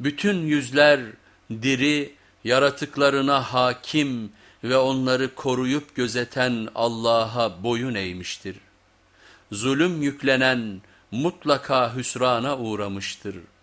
Bütün yüzler diri, yaratıklarına hakim ve onları koruyup gözeten Allah'a boyun eğmiştir. Zulüm yüklenen mutlaka hüsrana uğramıştır.''